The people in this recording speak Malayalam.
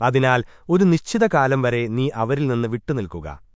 അതിനാൽ ഒരു നിശ്ചിത കാലം വരെ നീ അവരിൽ നിന്ന് വിട്ടുനിൽക്കുക